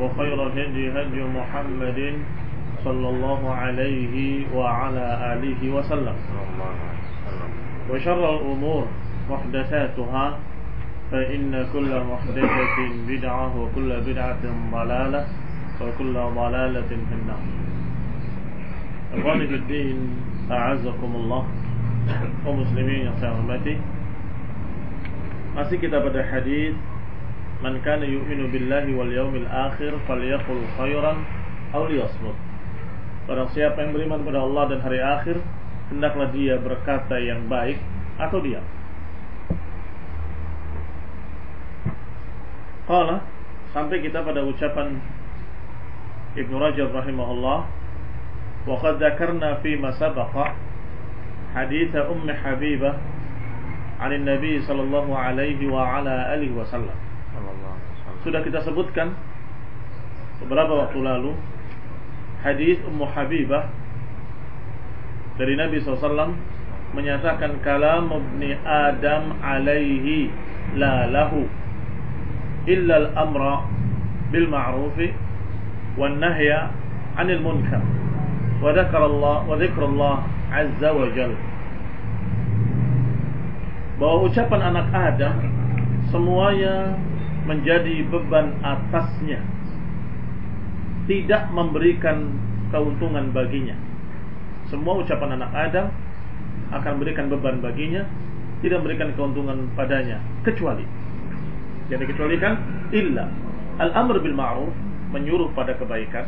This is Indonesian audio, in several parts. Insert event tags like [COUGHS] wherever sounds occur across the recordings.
وخير الهدي هدي محمد صلى الله عليه وعلى آله وسلم. وشر الأمور محدثاتها فإن كل محدثة بدعة وكل بدعة ضلالة وكل ضلالة في النار. إخواني في الدين أعزكم الله ومسلمين saya hormati Masih kita pada hadis Man kana yu'minu billahi wal yawmil akhir falyaqul khairan aw liyasmut Barang siapa yang beriman kepada Allah dan hari akhir hendaklah dia berkata yang baik atau diam Qala sampai kita pada ucapan Ibnu Rajab rahimahullah wa qad dzakarna fi ma sabaqa hadits Umm Habibah عن النبي صلى الله عليه وعلى آله وسلم sudah kita sebutkan beberapa waktu lalu hadis Ummu Habibah dari Nabi SAW menyatakan kalam ibni Adam alaihi la lahu illa al-amra bil ma'ruf wan nahya 'anil munkar wa dzakara Allah wa dzikra Allah 'azza wa jalla. Bahwa ucapan anak Adam semuanya menjadi beban atasnya. Tidak memberikan keuntungan baginya. Semua ucapan anak Adam akan memberikan beban baginya tidak memberikan keuntungan padanya kecuali yang dikecualikan illa al-amr bil ma'ruf menyuruh pada kebaikan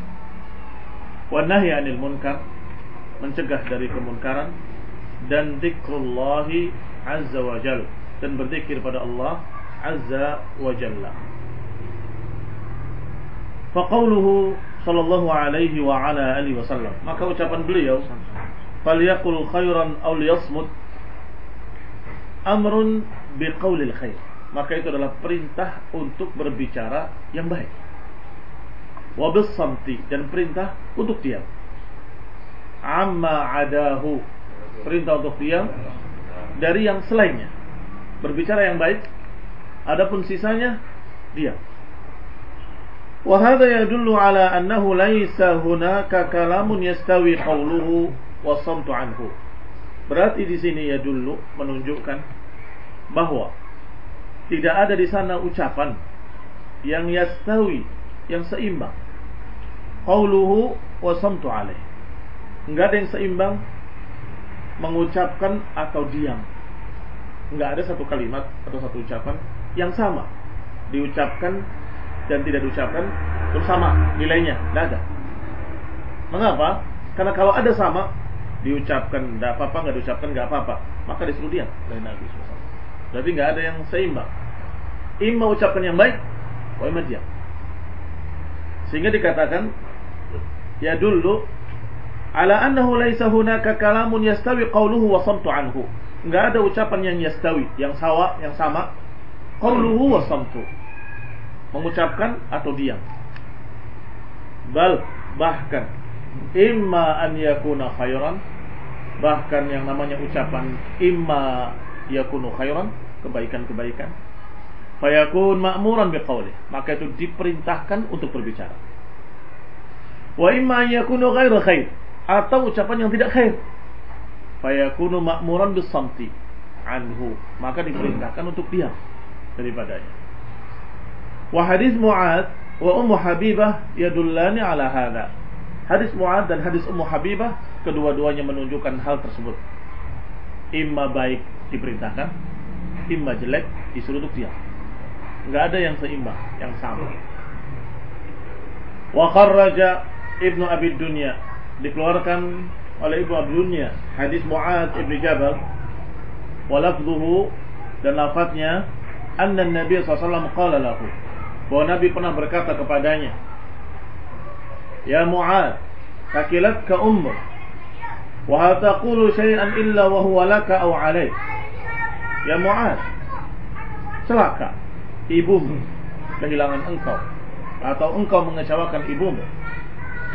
wa nahy 'anil munkar mencegah dari kemunkaran dan zikrullahi azza wa jalla dan berzikir pada Allah azza wa jalla. Faqauluhu sallallahu alaihi wa ala alihi wasallam. Maka ucapan beliau, "Falyaqul khairan aw liyasmut" amrun biqaulil khair. Maka itu adalah perintah untuk berbicara yang baik. Wa bisamti dan perintah untuk diam. Amma adahu perintah untuk diam dari yang selainnya. Berbicara yang baik, Adapun sisanya dia. Wa hadha yadullu ala annahu laysa hunaka kalamun yastawi qawluhu wa samtu anhu. Berarti di sini ya dulu menunjukkan bahwa tidak ada di sana ucapan yang yastawi, yang seimbang. Qauluhu wa samtu alaih. Enggak ada yang seimbang mengucapkan atau diam. Enggak ada satu kalimat atau satu ucapan yang sama diucapkan dan tidak diucapkan bersama nilainya, tidak ada. Mengapa? Karena kalau ada sama diucapkan tidak apa-apa, nggak diucapkan nggak apa-apa, maka disuruh diam dari Nabi SAW. Berarti nggak ada yang seimbang. Ima ucapkan yang baik, wa ima diam. Sehingga dikatakan ya dulu ala annahu laisa hunaka kalamun yastawi qawluhu wa samtu anhu. Enggak ada ucapan yang yastawi, yang sawa, yang sama. Qawluhu wa samtu. Mengucapkan atau diam. Bal bahkan. Imma an yakuna khairan. Bahkan yang namanya ucapan imma yakunu khairan. Kebaikan-kebaikan. Fayakun ma'muran biqauli maka itu diperintahkan untuk berbicara. Wa imma yakunu ghairu khair. Atau ucapan yang tidak khair. Fayakunu ma'muran bisamti. Anhu. Maka diperintahkan untuk diam daripadanya. Wa hadis Mu'ad wa Ummu Habibah yadullani ala hadha. Hadis Mu'ad dan hadis Ummu Habibah kedua-duanya menunjukkan hal tersebut. Imma baik diperintahkan imma jelek disuruh untuk diam nggak ada yang seimbang yang sama. Wa kharraja Ibnu Abi Dunya dikeluarkan oleh Ibnu Abi Dunya hadis Mu'ad Ibnu Jabal. Wa lafzuhu dan lafadznya anna Nabi SAW qala lahu. Bahwa Nabi pernah berkata kepadanya Ya Mu'ad takilat ka ummuk wa hal taqulu syai'an illa wa huwa laka aw alaik Ya Mu'ad celaka ibumu kehilangan engkau atau engkau mengecewakan ibumu.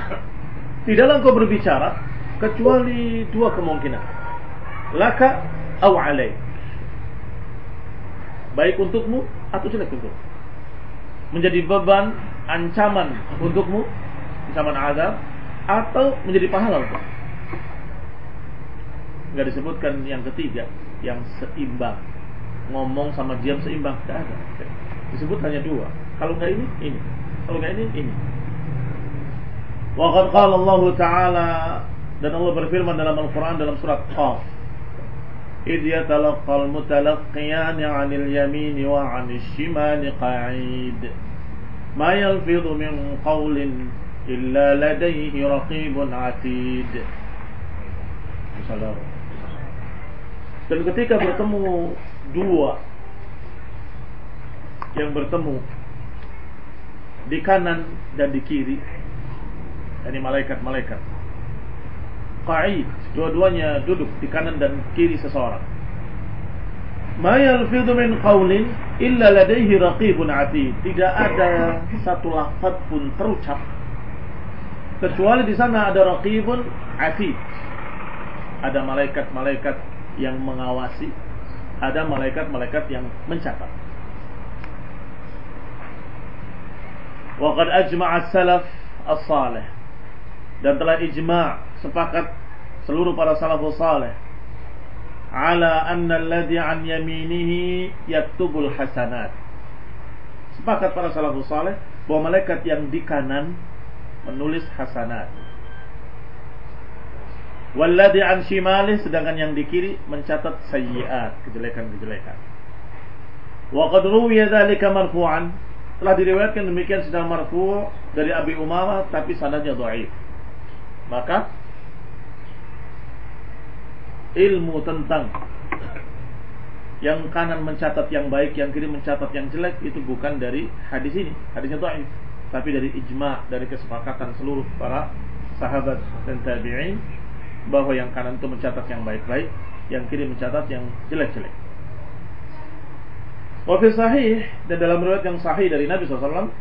[CLEARS THROAT] Tidaklah engkau berbicara kecuali dua kemungkinan laka aw alaik baik untukmu atau jelek untukmu. Menjadi beban ancaman untukmu ancaman azab atau menjadi pahala untuk nggak disebutkan yang ketiga yang seimbang. Ngomong sama diam seimbang tidak ada. Disebut hanya dua. Kalau nggak ini ini. Kalau nggak ini ini. Waqad qala Allah Ta'ala dan Allah berfirman dalam Al-Quran dalam surat Qaf إذ يتلقى المتلقيان عن اليمين وعن الشمال قعيد ما يلفظ من قول إلا لديه رقيب عتيد Dan ketika bertemu dua yang bertemu di kanan dan di kiri, ini malaikat-malaikat qa'id, dua-duanya duduk di kanan dan kiri seseorang. Ma yalfidhu min qawlin illa ladaihi raqibun atid. Tidak ada satu lafaz pun terucap kecuali di sana ada raqibun atid. Ada malaikat-malaikat yang mengawasi, ada malaikat-malaikat yang mencatat. Wa qad ajma'a salaf as-salih. Dan telah ijma' sepakat seluruh para salafus saleh ala anna alladhi an yaminihi yaktubul hasanat. Sepakat para salafus saleh bahwa malaikat yang di kanan menulis hasanat. Walladhi an shimali sedangkan yang di kiri mencatat sayyiat, kejelekan-kejelekan. Wa qad ruwiya dzalika marfu'an. Telah diriwayatkan demikian sedang marfu' dari Abi Umamah tapi sanadnya dhaif. Maka ilmu tentang yang kanan mencatat yang baik, yang kiri mencatat yang jelek itu bukan dari hadis ini. Hadisnya dhaif, tapi dari ijma, dari kesepakatan seluruh para sahabat dan tabi'in bahwa yang kanan itu mencatat yang baik-baik, yang kiri mencatat yang jelek-jelek. Wa sahih dan dalam riwayat yang sahih dari Nabi SAW,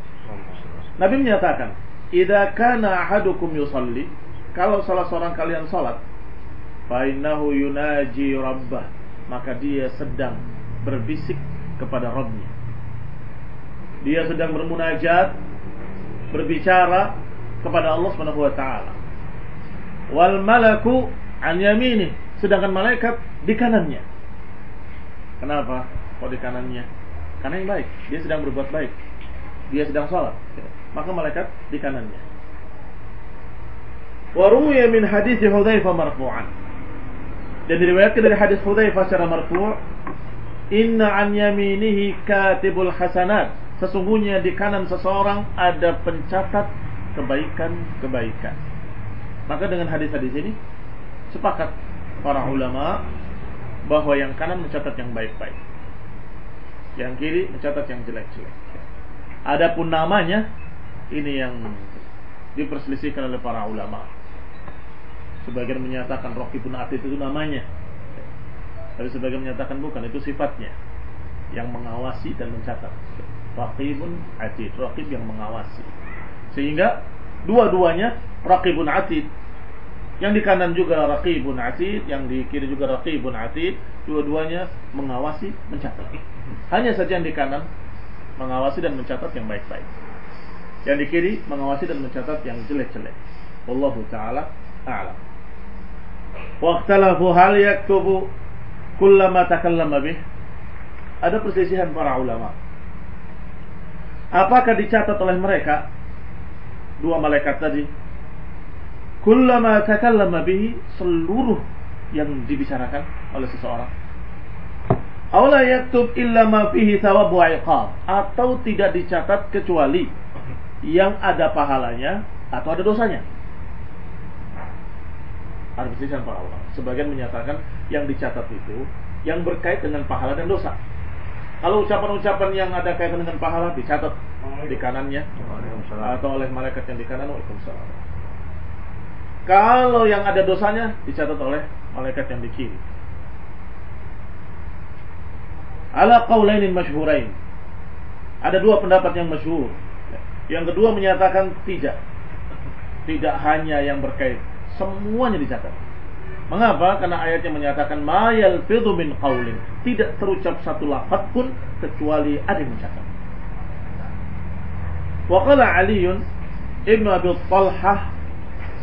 Nabi menyatakan, "Idza kana ahadukum yusalli," kalau salah seorang kalian salat, Fainahu yunaji rabbah. Maka dia sedang berbisik kepada Rabbnya. Dia sedang bermunajat berbicara kepada Allah Subhanahu wa taala. Wal malaku an yamini. Sedangkan malaikat di kanannya. Kenapa kok di kanannya? Karena yang baik. Dia sedang berbuat baik. Dia sedang sholat. Maka malaikat di kanannya. Wa min hadis Hudzaifah marfu'an dan diriwayatkan dari hadis Hudzaifah secara marfu' Inna an yaminihi katibul hasanat. Sesungguhnya di kanan seseorang ada pencatat kebaikan-kebaikan. Maka dengan hadis-hadis ini Sepakat para ulama Bahwa yang kanan mencatat yang baik-baik Yang kiri mencatat yang jelek-jelek. Adapun namanya Ini yang diperselisihkan oleh para ulama Sebagian menyatakan Rokibun Atid itu namanya. Tapi sebagian menyatakan bukan, itu sifatnya. Yang mengawasi dan mencatat. Rokibun Atid, Rokib yang mengawasi. Sehingga dua-duanya raqibun atid. Yang di kanan juga raqibun atid, yang di kiri juga raqibun atid. Dua-duanya mengawasi, mencatat. Hanya saja yang di kanan mengawasi dan mencatat yang baik-baik. Yang di kiri mengawasi dan mencatat yang jelek-jelek. Wallahu taala a'lam. Wa ikhtalafu hal yaktubu kullama takallama bih. Ada perselisihan para ulama. Apakah dicatat oleh mereka dua malaikat tadi kullama takallama bihi seluruh yang dibicarakan oleh seseorang Aula yaktub illa ma fihi thawab wa iqab atau tidak dicatat kecuali yang ada pahalanya atau ada dosanya. Perselisihan para ulama. Sebagian menyatakan yang dicatat itu yang berkait dengan pahala dan dosa. Kalau ucapan-ucapan yang ada kaitan dengan pahala dicatat di kanannya atau oleh malaikat yang di kanan Waalaikumsalam. Kalau yang ada dosanya dicatat oleh malaikat yang di kiri. Ala qaulainin masyhurain. Ada dua pendapat yang masyhur. Yang kedua menyatakan tidak. Tidak hanya yang berkait, semuanya dicatat. Mengapa? Karena ayatnya menyatakan mayal fidu min qaulin. Tidak terucap satu lafaz pun kecuali ada yang mencatat. Wa qala Ali ibn Abi Talhah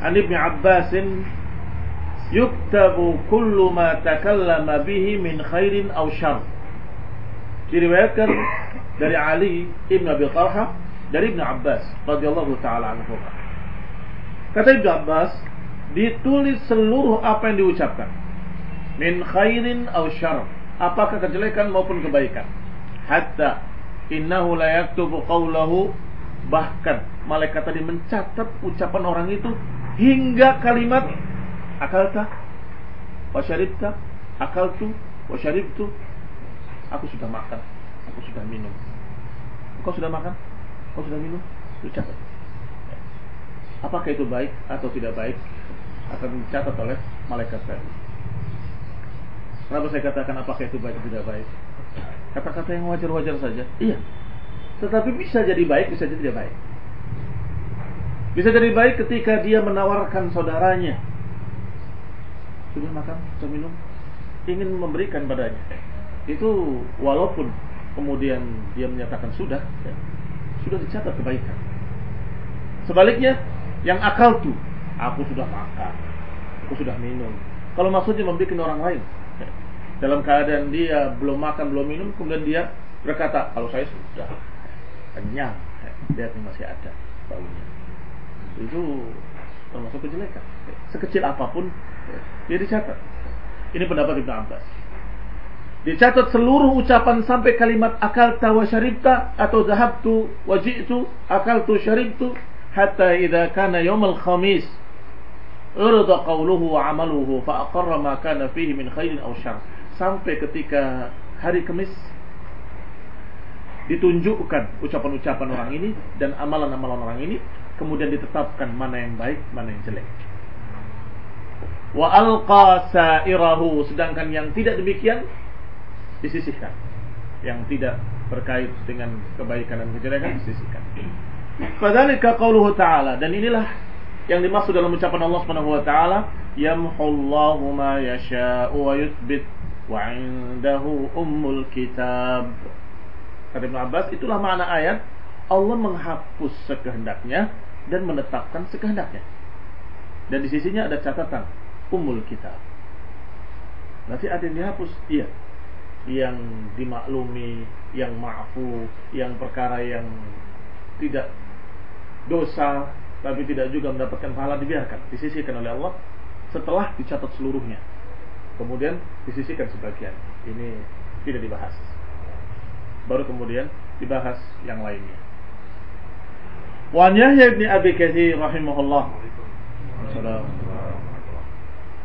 an Ibn Abbas yuktabu kullu ma takallama bihi min khairin aw syarr. Diriwayatkan dari Ali ibn Abi Talha dari Ibn Abbas radhiyallahu taala anhu. Kata Ibn Abbas, ditulis seluruh apa yang diucapkan. Min khairin aw syarr. Apakah kejelekan maupun kebaikan. Hatta innahu la yaktubu qawlahu. Bahkan malaikat tadi mencatat ucapan orang itu hingga kalimat akalta? Wa syaribta? Akaltu? Wa syaribtu? Aku sudah makan. Aku sudah minum. Kau sudah makan? Kau sudah minum? Ucapan. Apakah itu baik atau tidak baik akan dicatat oleh malaikat tadi. Kenapa saya katakan apakah itu baik atau tidak baik? Kata-kata yang wajar-wajar saja. Iya. Tetapi bisa jadi baik, bisa jadi tidak baik. Bisa jadi baik ketika dia menawarkan saudaranya. Sudah makan, sudah minum, ingin memberikan padanya. Itu walaupun kemudian dia menyatakan sudah, ya, sudah dicatat kebaikan. Sebaliknya, yang akal tuh Aku sudah makan, aku sudah minum. Kalau maksudnya membuat orang lain dalam keadaan dia belum makan belum minum, kemudian dia berkata, kalau saya sudah kenyang, lihat masih ada baunya. Itu termasuk kejelekan. Sekecil apa pun, dia dicatat. Ini pendapat Ibn Abbas. Dicatat seluruh ucapan sampai kalimat akal tawa syaribta atau zahabtu wajitu akal tu syaribtu hatta idza kana al khamis urda qawluhu wa amaluhu fa aqarra ma kana fihi min khairin aw syarr. Sampai ketika hari Kamis ditunjukkan ucapan-ucapan orang ini dan amalan-amalan orang ini kemudian ditetapkan mana yang baik mana yang jelek. Wa alqa sa'irahu sedangkan yang tidak demikian disisihkan. Yang tidak berkait dengan kebaikan dan kejelekan disisihkan. Fadzalika qauluhu ta'ala dan inilah yang dimaksud dalam ucapan Allah Subhanahu wa taala yamhullahu ma yasha'u wa yuthbit wa 'indahu ummul kitab. Kata Ibn Abbas itulah makna ayat. Allah menghapus sekehendaknya dan menetapkan sekehendaknya. Dan di sisinya ada catatan ummul kitab. Nanti ada yang dihapus? Iya. Yang dimaklumi yang ma'fu yang perkara yang tidak dosa tapi tidak juga mendapatkan pahala dibiarkan, disisihkan oleh Allah setelah dicatat seluruhnya. Kemudian disisihkan sebagian. Ini tidak dibahas. Baru kemudian dibahas yang lainnya. Wan Yahya bin Abi Katsir rahimahullah.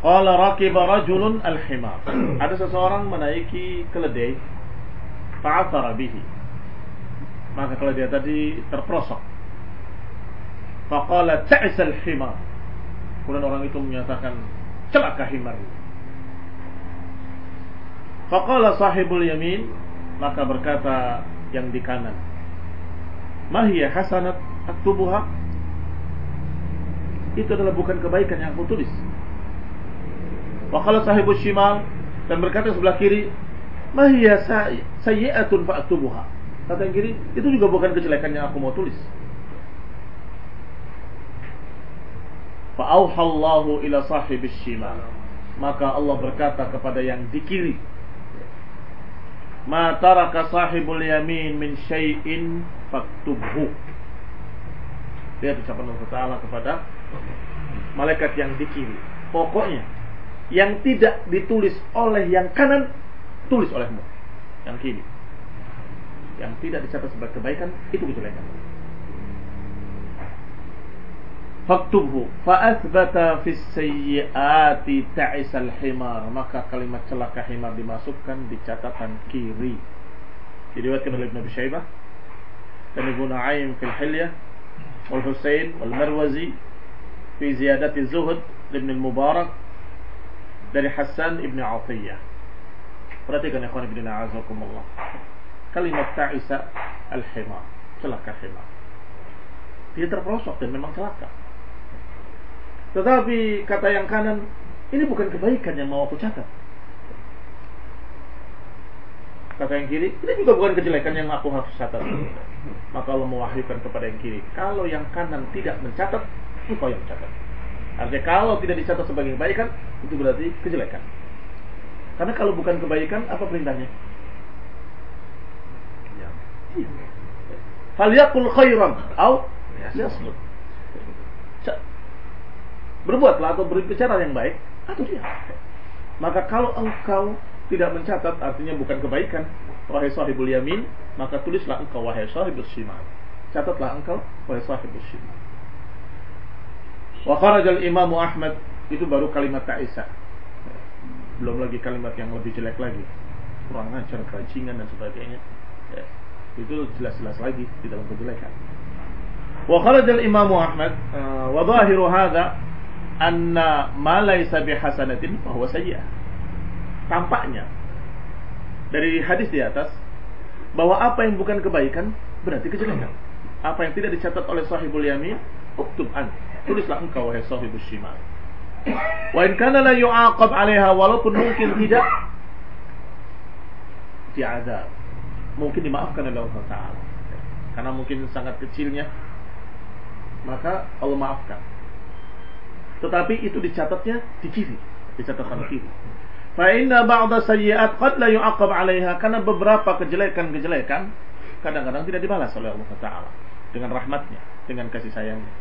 Qala rakiba rajulun al-himar. Ada seseorang menaiki keledai fa'athara bihi. Maka keledai tadi terprosok Faqala ta'sal himar. Kemudian orang itu menyatakan celaka himar. Faqala sahibul yamin maka berkata yang di kanan. Mahiyya hasanat aktubuha? itu adalah bukan kebaikan yang aku tulis. Wa qala sahibus shimal dan berkata sebelah kiri, "Mahiya sayyi'atun fa'tubuha." Kata yang kiri, itu juga bukan kejelekan yang aku mau tulis. Fa'auhallahu ila sahibis shimal. Maka Allah berkata kepada yang di kiri, "Ma taraka sahibul yamin min syai'in faktubhu." Lihat ucapan Allah Ta'ala kepada malaikat yang di kiri. Pokoknya yang tidak ditulis oleh yang kanan tulis olehmu yang kiri yang tidak dicatat sebagai kebaikan itu kejelekan faktubhu fa'athbata fis sayyiati ta'isal himar maka kalimat celaka himar dimasukkan di catatan kiri diriwayatkan oleh Ibnu Syaibah dan Ibnu Nu'aim fil Hilyah wal Husain wal Marwazi fi ziyadati Zuhud Ibn Mubarak dari Hasan ibn Atiyah. Perhatikan ya ibn a'azakumullah. Kalimat ta'isa al-himar. Celaka himar. Dia terperosok dan memang celaka. Tetapi kata yang kanan, ini bukan kebaikan yang mau aku catat. Kata yang kiri, ini juga bukan kejelekan yang aku harus catat. Maka Allah mewahyukan kepada yang kiri, kalau yang kanan tidak mencatat, engkau yang mencatat. Artinya kalau tidak dicatat sebagai kebaikan, itu berarti kejelekan. Karena kalau bukan kebaikan, apa perintahnya? Ya. Falyakul khairan au yasmut. Berbuatlah atau berbicara yang baik atau dia. Maka kalau engkau tidak mencatat artinya bukan kebaikan, wahai sahibul yamin, maka tulislah engkau wahai sahibul shimal. Catatlah engkau wahai sahibul shimal. Wa kharajal Imam Ahmad itu baru kalimat ta'isa. Belum lagi kalimat yang lebih jelek lagi. Kurang ajar, keracingan dan sebagainya. Ya. Itu jelas-jelas lagi di dalam kejelekan. Wa kharajal Imam Ahmad uh, wa zahiru hadha anna ma laysa bihasanatin fa huwa sayyi'ah. Tampaknya dari hadis di atas bahwa apa yang bukan kebaikan berarti kejelekan. Apa yang tidak dicatat oleh sahibul yamin, uktub an tulislah engkau wahai sahibus shimal. Wa in kana la yu'aqab 'alaiha walaupun mungkin tidak diazab. Mungkin dimaafkan oleh Allah Taala. Karena mungkin sangat kecilnya maka Allah maafkan. Tetapi itu dicatatnya di kiri, dicatatkan kiri. Fa inna ba'da sayyi'at qad la yu'aqab 'alaiha karena beberapa kejelekan-kejelekan kadang-kadang tidak dibalas oleh Allah Taala. Dengan rahmatnya, dengan kasih sayangnya.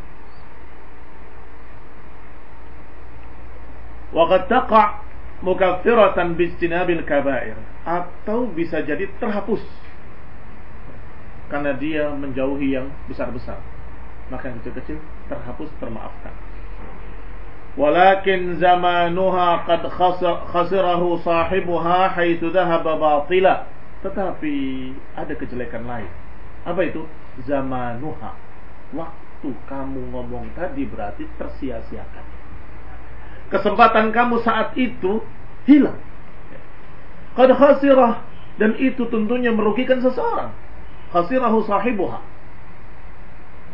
Waqad taqa' mukaffiratan bijtinabil kabair. Atau bisa jadi terhapus. Karena dia menjauhi yang besar-besar. Maka yang kecil-kecil terhapus termaafkan walakin zamanuha qad khasirahu sahibuha haitsu dhahaba batila tetapi ada kejelekan lain apa itu zamanuha waktu kamu ngomong tadi berarti tersia-siakan kesempatan kamu saat itu hilang. Qad khasirah dan itu tentunya merugikan seseorang. Khasirahu sahibuha.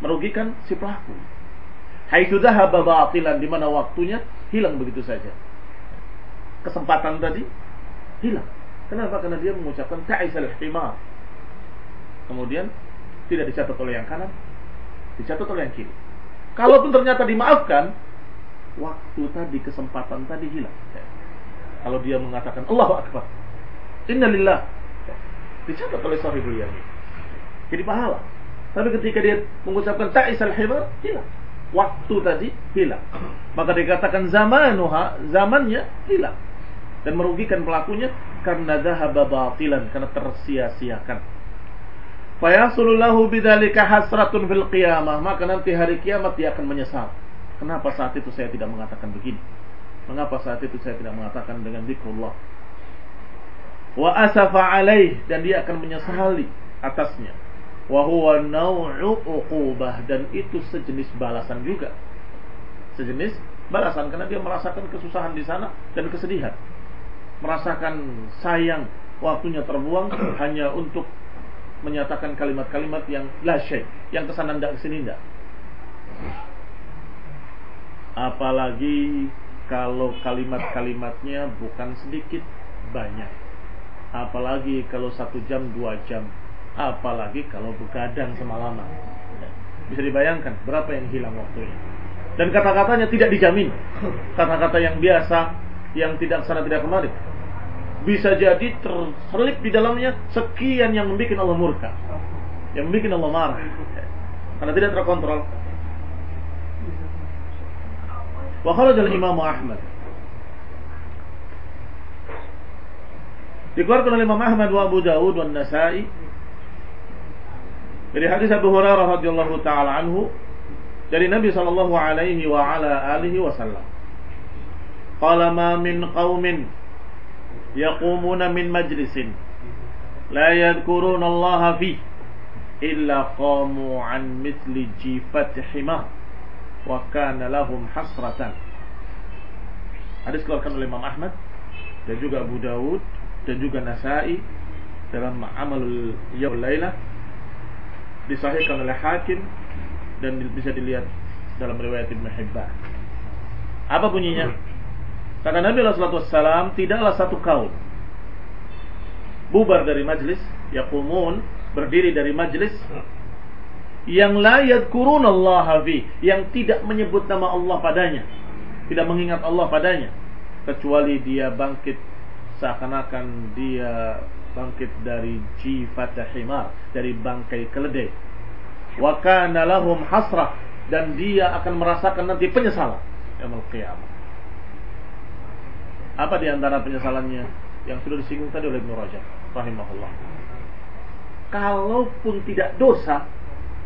Merugikan si pelaku. Haitsu dhahaba batilan di mana waktunya hilang begitu saja. Kesempatan tadi hilang. Kenapa? Karena dia mengucapkan ta'isal ihtimar. Kemudian tidak dicatat oleh yang kanan, dicatat oleh yang kiri. Kalaupun ternyata dimaafkan, waktu tadi, kesempatan tadi hilang. Kalau dia mengatakan Allahu Akbar, Innalillah, dicatat oleh sahibul yamin. Jadi pahala. Tapi ketika dia mengucapkan ta'isal himar, hilang. Waktu tadi hilang. Maka dikatakan zamanuha, zamannya hilang. Dan merugikan pelakunya karena dahaba batilan, karena tersia-siakan. Fayasulullahu bidzalika hasratun fil qiyamah, maka nanti hari kiamat dia akan menyesal Kenapa saat itu saya tidak mengatakan begini? Mengapa saat itu saya tidak mengatakan dengan zikrullah? Wa asafa alaih dan dia akan menyesali atasnya. Wa huwa naw'u uqubah dan itu sejenis balasan juga. Sejenis balasan karena dia merasakan kesusahan di sana dan kesedihan. Merasakan sayang waktunya terbuang [COUGHS] hanya untuk menyatakan kalimat-kalimat yang la yang ke sana ndak ke sini ndak. Apalagi kalau kalimat-kalimatnya bukan sedikit, banyak. Apalagi kalau satu jam, dua jam. Apalagi kalau begadang semalaman. Bisa dibayangkan berapa yang hilang waktunya. Dan kata-katanya tidak dijamin. Kata-kata yang biasa, yang tidak sana tidak kemari. Bisa jadi terselip di dalamnya sekian yang membuat Allah murka. Yang membuat Allah marah. Karena tidak terkontrol. Wa kharaja al-Imam Ahmad. Dikeluarkan oleh Imam Ahmad wa Abu Dawud wa Nasai dari hadis Abu Hurairah radhiyallahu taala anhu dari Nabi sallallahu alaihi wa ala alihi wasallam. Qala ma min qaumin yaqumuna min majlisin la yadhkuruna Allah fi illa qamu an mithli jifat himar wa kana lahum hasratan. Hadis keluarkan oleh Imam Ahmad dan juga Abu Dawud dan juga Nasai dalam Amalul Yaumul Lailah disahihkan oleh Hakim dan bisa dilihat dalam riwayat Ibnu Hibban. Apa bunyinya? Kata Nabi SAW tidaklah satu kaum bubar dari majlis, yaqumun berdiri dari majlis yang la yadkurun Allah fi yang tidak menyebut nama Allah padanya tidak mengingat Allah padanya kecuali dia bangkit seakan-akan dia bangkit dari jifat himar dari bangkai keledai wa kana lahum hasrah dan dia akan merasakan nanti penyesalan yaumul qiyamah apa di antara penyesalannya yang sudah disinggung tadi oleh Ibnu Rajab rahimahullah kalaupun tidak dosa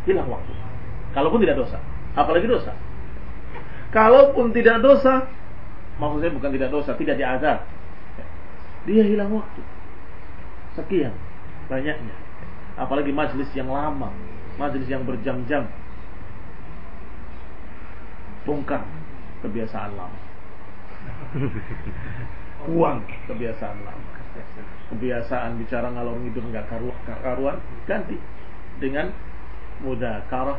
hilang waktu. Kalaupun tidak dosa, apalagi dosa. Kalaupun tidak dosa, maksudnya bukan tidak dosa, tidak diazab. Dia hilang waktu. Sekian banyaknya. Apalagi majlis yang lama, majlis yang berjam-jam. Bongkar kebiasaan lama. [LAUGHS] Buang kebiasaan lama. Kebiasaan bicara ngalor ngidul nggak karuan, ganti dengan mudakarah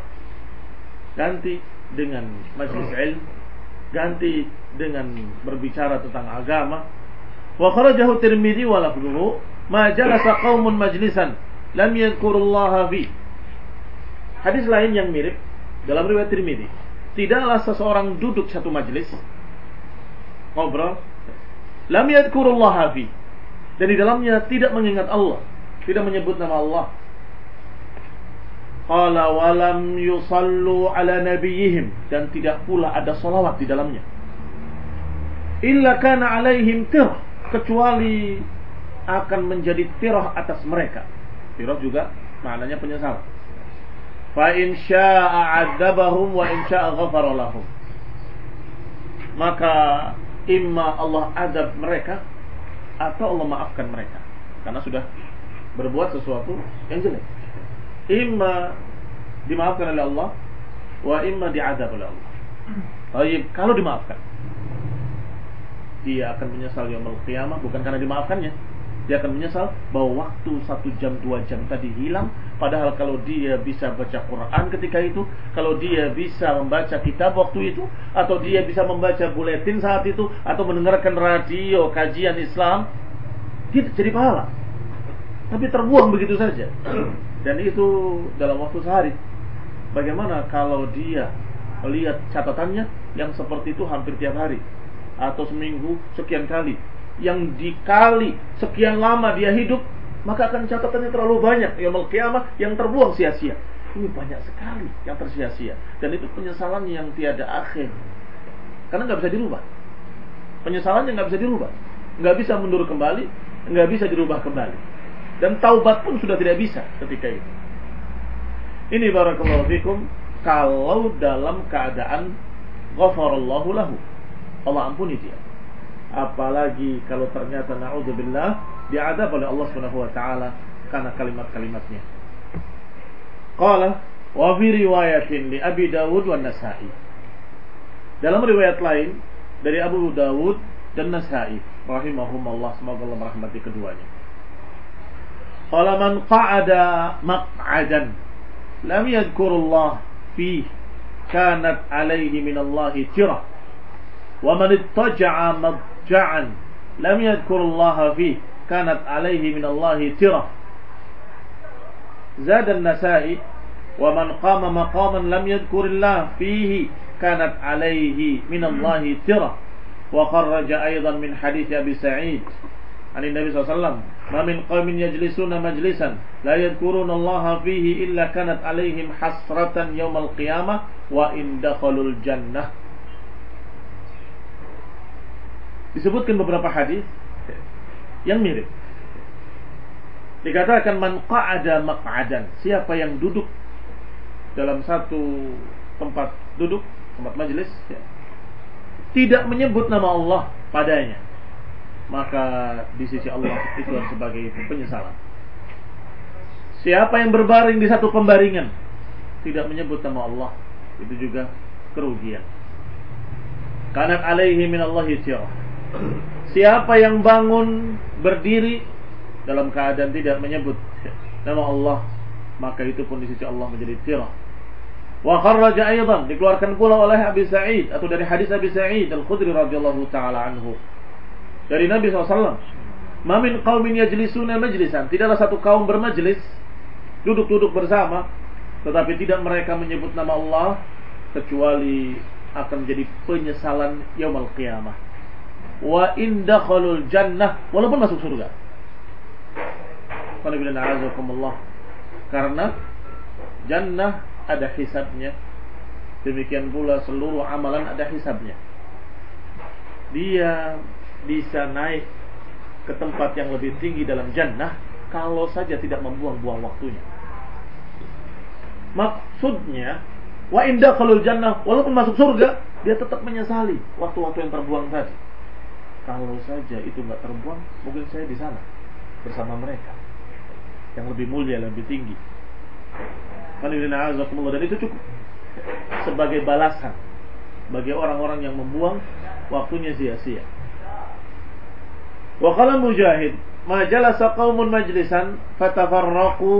ganti dengan majlis ilm ganti dengan berbicara tentang agama wa kharajahu tirmidzi wa lafdhuhu ma jalasa qaumun majlisan lam yadhkurullaha fi. Hadis lain yang mirip dalam riwayat Tirmidzi. Tidaklah seseorang duduk satu majlis ngobrol lam yadhkurullaha fi. Dan di dalamnya tidak mengingat Allah tidak menyebut nama Allah. Qala walam yusallu ala nabiyihim. Dan tidak pula ada salawat di dalamnya. Illa kana alaihim tirah kecuali akan menjadi tirah atas mereka. Tirah juga maknanya penyesalan. Fa in syaa'a 'adzabahum wa in syaa'a lahum. Maka imma Allah azab mereka atau Allah maafkan mereka karena sudah berbuat sesuatu yang jelek imma dimaafkan oleh Allah wa imma diadab oleh Allah. Baik, kalau dimaafkan dia akan menyesal yaumul qiyamah bukan karena dimaafkannya. Dia akan menyesal bahwa waktu satu jam dua jam tadi hilang. Padahal kalau dia bisa baca Quran ketika itu, kalau dia bisa membaca kitab waktu itu, atau dia bisa membaca buletin saat itu, atau mendengarkan radio kajian Islam, dia jadi pahala. Tapi terbuang begitu saja dan itu dalam waktu sehari. Bagaimana kalau dia melihat catatannya yang seperti itu hampir tiap hari atau seminggu sekian kali yang dikali sekian lama dia hidup maka akan catatannya terlalu banyak. Yang kiamah yang terbuang sia-sia. Ini banyak sekali yang tersia-sia. Dan itu penyesalan yang tiada akhir. Karena nggak bisa dirubah. Penyesalannya nggak bisa dirubah. Nggak bisa mundur kembali nggak bisa dirubah kembali. Dan taubat pun sudah tidak bisa ketika itu. Ini barakallahu fikum kalau dalam keadaan ghafarallahu lahu. Allah ampuni dia. Apalagi kalau ternyata naudzubillah diadab oleh Allah Subhanahu wa taala karena kalimat-kalimatnya. Qala wa fi riwayatin li Abi Dawud wa Nasa'i. Dalam riwayat lain dari Abu Dawud dan Nasa'i rahimahumullah semoga Allah merahmati keduanya. Qala man qa'ada maq'adan lam yadhkurullah fih kanat alaihi minallahi tirah ومن اضطجع مضجعا لم يذكر الله فيه كانت عليه من الله ترة. زاد النسائي ومن قام مقاما لم يذكر الله فيه كانت عليه من الله ترة. وخرج أيضا من حديث أبي سعيد عن النبي صلى الله عليه وسلم ما من قوم يجلسون مجلسا لا يذكرون الله فيه إلا كانت عليهم حسرة يوم القيامة وإن دخلوا الجنة. Disebutkan beberapa hadis yang mirip. Dikatakan man qa'ada maq'adan, siapa yang duduk dalam satu tempat duduk, tempat majelis, ya, tidak menyebut nama Allah padanya, maka di sisi Allah itu sebagai penyesalan. Siapa yang berbaring di satu pembaringan tidak menyebut nama Allah, itu juga kerugian. Karena alaihi min Allah Siapa yang bangun berdiri dalam keadaan tidak menyebut nama Allah, maka itu pun di sisi Allah menjadi tirah Wa kharraja aidan dikeluarkan pula oleh Abi Sa'id atau dari hadis Abi Sa'id Al-Khudri radhiyallahu taala anhu. Dari Nabi SAW. Ma min qaumin yajlisuna majlisan. Tidaklah satu kaum bermajlis duduk-duduk bersama tetapi tidak mereka menyebut nama Allah kecuali akan menjadi penyesalan yaumul qiyamah. Wa in dakhalul jannah walaupun masuk surga. Karena jannah ada hisabnya. Demikian pula seluruh amalan ada hisabnya. Dia bisa naik ke tempat yang lebih tinggi dalam jannah kalau saja tidak membuang-buang waktunya. Maksudnya, wa indah kalau jannah, walaupun masuk surga, dia tetap menyesali waktu-waktu yang terbuang tadi. Kalau saja itu nggak terbuang, mungkin saya di sana bersama mereka yang lebih mulia, lebih tinggi. Dan itu cukup sebagai balasan bagi orang-orang yang membuang waktunya sia-sia. Wa qala Mujahid, "Ma jalasa qaumun majlisan fatafarraqu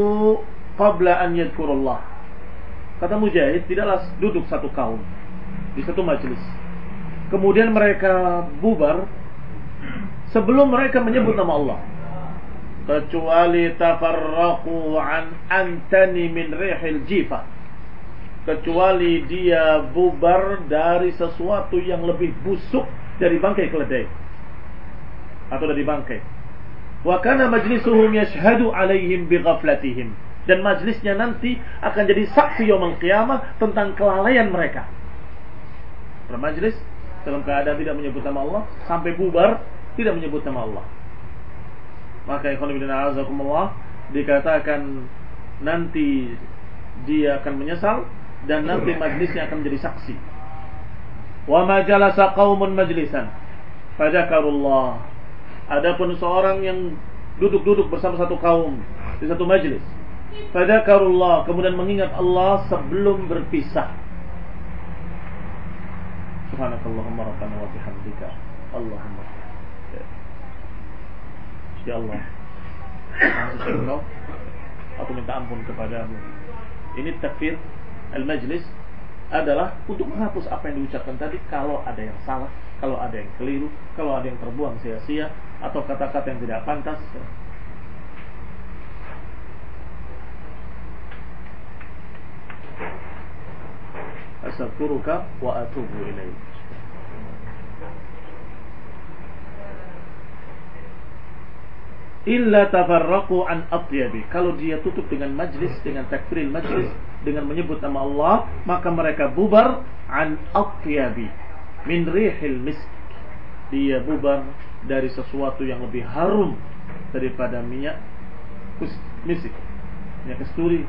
qabla an yadhkurullah." Kata Mujahid, tidaklah duduk satu kaum di satu majlis. Kemudian mereka bubar sebelum mereka menyebut nama Allah. Kecuali tafarraqu an antani min rihil jifa. Kecuali dia bubar dari sesuatu yang lebih busuk dari bangkai keledai. Atau dari bangkai. Wa kana majlisuhum yashhadu alaihim bighaflatihim. Dan majlisnya nanti akan jadi saksi yaumul qiyamah tentang kelalaian mereka. Bermajlis dalam keadaan tidak menyebut nama Allah sampai bubar tidak menyebut nama Allah maka ikhwan bin azakumullah dikatakan nanti dia akan menyesal dan nanti majlisnya akan menjadi saksi. Wa ma jalasa qaumun majlisan fadzakarullah. Adapun seorang yang duduk-duduk bersama satu kaum di satu majlis, fadzakarullah kemudian mengingat Allah sebelum berpisah. Subhanakallahumma rabbana wa bihamdika. Allahumma Ya Allah Aku minta ampun kepadamu Ini takfir Al-majlis adalah untuk menghapus apa yang diucapkan tadi kalau ada yang salah, kalau ada yang keliru, kalau ada yang terbuang sia-sia atau kata-kata yang tidak pantas. Astaghfiruka wa atubu ilaik. Illa tafarraqu an atyabi. Kalau dia tutup dengan majlis, dengan takfiril majlis, dengan menyebut nama Allah, maka mereka bubar an atyabi min rihil misk. Dia bubar dari sesuatu yang lebih harum daripada minyak misik. Minyak kasturi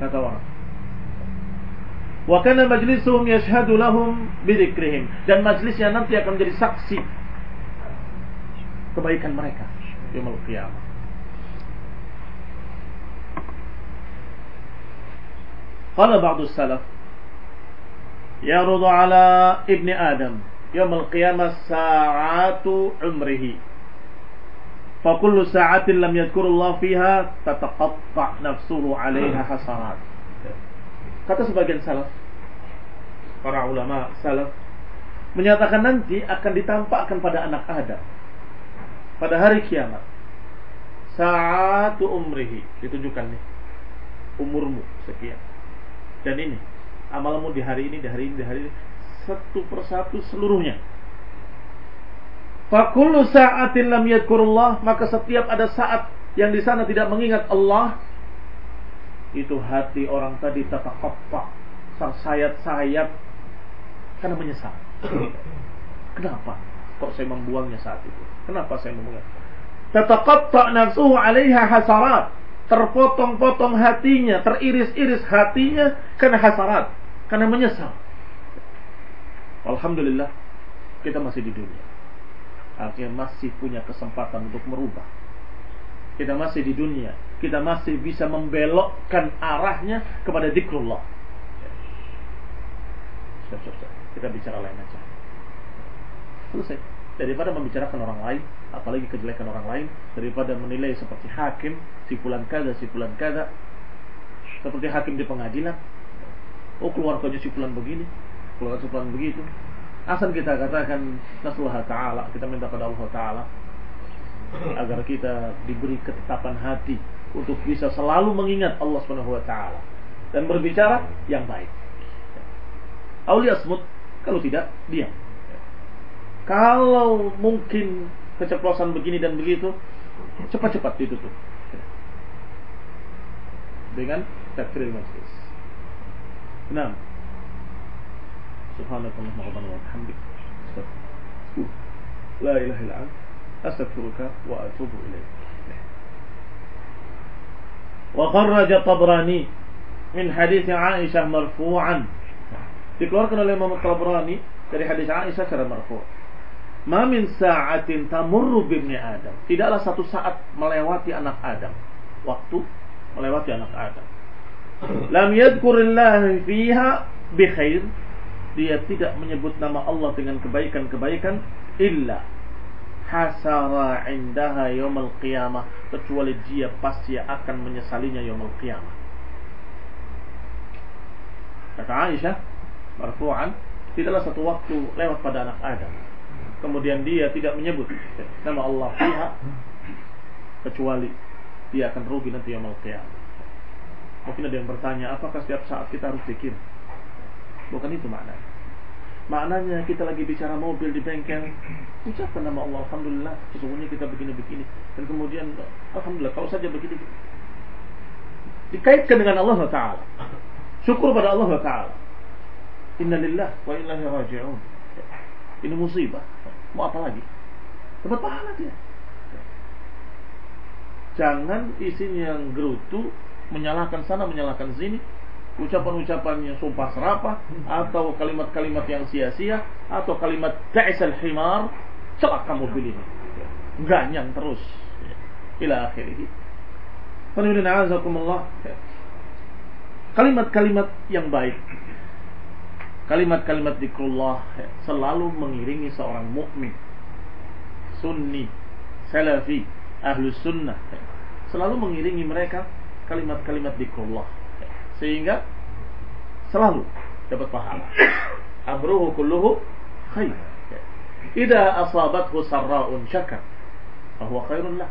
kata orang. Wa kana majlisuhum yashhadu lahum bidzikrihim dan majlisnya nanti akan menjadi saksi kebaikan mereka يوم القيامة قال بعض السلف يعرض على ابن آدم يوم القيامة ساعات عمره فكل ساعة لم يذكر الله فيها تتقطع نفسه عليها حسرات kata sebagian salaf para ulama salaf menyatakan nanti akan ditampakkan pada anak Adam pada hari kiamat. Saatu umrihi. Ditunjukkan nih. Umurmu sekian. Dan ini amalmu di hari ini di hari ini di hari ini satu persatu seluruhnya. Fakullu sa'atin lam yadkurullah maka setiap ada saat yang di sana tidak mengingat Allah itu hati orang tadi terkoppak tersayat-sayat karena menyesal. Kenapa? Kok saya membuangnya saat itu? Kenapa saya membuangnya? Tataqatta nafsuhu 'alaiha hasarat. Terpotong-potong hatinya, teriris-iris hatinya karena hasarat, karena menyesal. Alhamdulillah kita masih di dunia. Artinya masih punya kesempatan untuk merubah. Kita masih di dunia, kita masih bisa membelokkan arahnya kepada zikrullah. Kita bicara lain aja. Selesai. Daripada membicarakan orang lain, apalagi kejelekan orang lain, daripada menilai seperti hakim, si fulan kada, si fulan kada, seperti hakim di pengadilan. Oh keluarganya si fulan begini, keluarga si fulan begitu. Asal kita katakan Nasullah Ta'ala, kita minta pada Allah Ta'ala agar kita diberi ketetapan hati untuk bisa selalu mengingat Allah Subhanahu wa taala dan berbicara yang baik. Aulia smut, kalau tidak diam. Kalau mungkin keceplosan begini dan begitu, cepat-cepat ditutup. Dengan takfir majlis. Enam. Subhanakallahumma rabbana wa bihamdik. La ilaha illa anta astaghfiruka wa atubu ilaik. وخرج الطبراني من حديث عائشة مرفوعا dikeluarkan oleh Imam Tabrani dari hadis Aisyah secara marfu. Ma min sa'atin tamurru bibni Adam. Tidaklah satu saat melewati anak Adam. Waktu melewati anak Adam. Lam yadhkurillah fiha bi khair. Dia tidak menyebut nama Allah dengan kebaikan-kebaikan illa hasara indaha yaumul qiyamah kecuali dia pasti akan menyesalinya yaumul qiyamah. Kata Aisyah, marfu'an, tidaklah satu waktu lewat pada anak Adam. Kemudian dia tidak menyebut nama Allah fiha kecuali dia akan rugi nanti yaumul qiyamah. Mungkin ada yang bertanya, apakah setiap saat kita harus zikir? Bukan itu maknanya. Maknanya kita lagi bicara mobil di bengkel, ucapkan nama Allah, Alhamdulillah, sesungguhnya kita begini-begini. Dan kemudian, Alhamdulillah, kalau saja begini. Dikaitkan dengan Allah Ta'ala. Syukur pada Allah Ta'ala. Inna lillah wa illahi raji'un. Ini musibah. Mau apa lagi? Dapat pahala dia. Jangan isinya yang gerutu, menyalahkan sana, menyalahkan sini, ucapan-ucapan yang sumpah serapah atau kalimat-kalimat yang sia-sia atau kalimat ta'isal himar celaka mobil ini. Ganyang terus. Ila akhirih. Kalimat-kalimat yang baik kalimat-kalimat zikrullah selalu mengiringi seorang mukmin sunni salafi ahlus sunnah selalu mengiringi mereka kalimat-kalimat zikrullah sehingga selalu dapat pahala. Amruhu kulluhu khair. Idza asabathu sarra'un syakar, fahuwa khairun lah.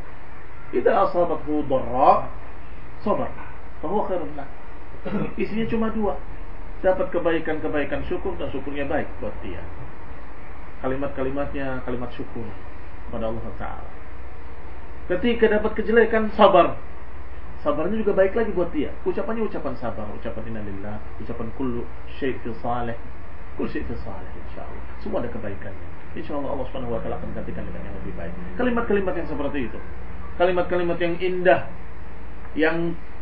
Idza asabathu dharra, sabar, fahuwa khairun lah. Isinya cuma dua. Dapat kebaikan-kebaikan syukur dan syukurnya baik buat dia. Kalimat-kalimatnya kalimat syukur kepada Allah Taala. Ketika dapat kejelekan, sabar sabarnya juga baik lagi buat dia. Ucapannya ucapan sabar, ucapan innalillah, ucapan kullu syai' fi salih. Kullu syai' fi salih insyaallah. Semua ada kebaikannya. Insyaallah Allah Subhanahu wa taala akan gantikan dengan yang lebih baik. Kalimat-kalimat yang seperti itu. Kalimat-kalimat yang indah yang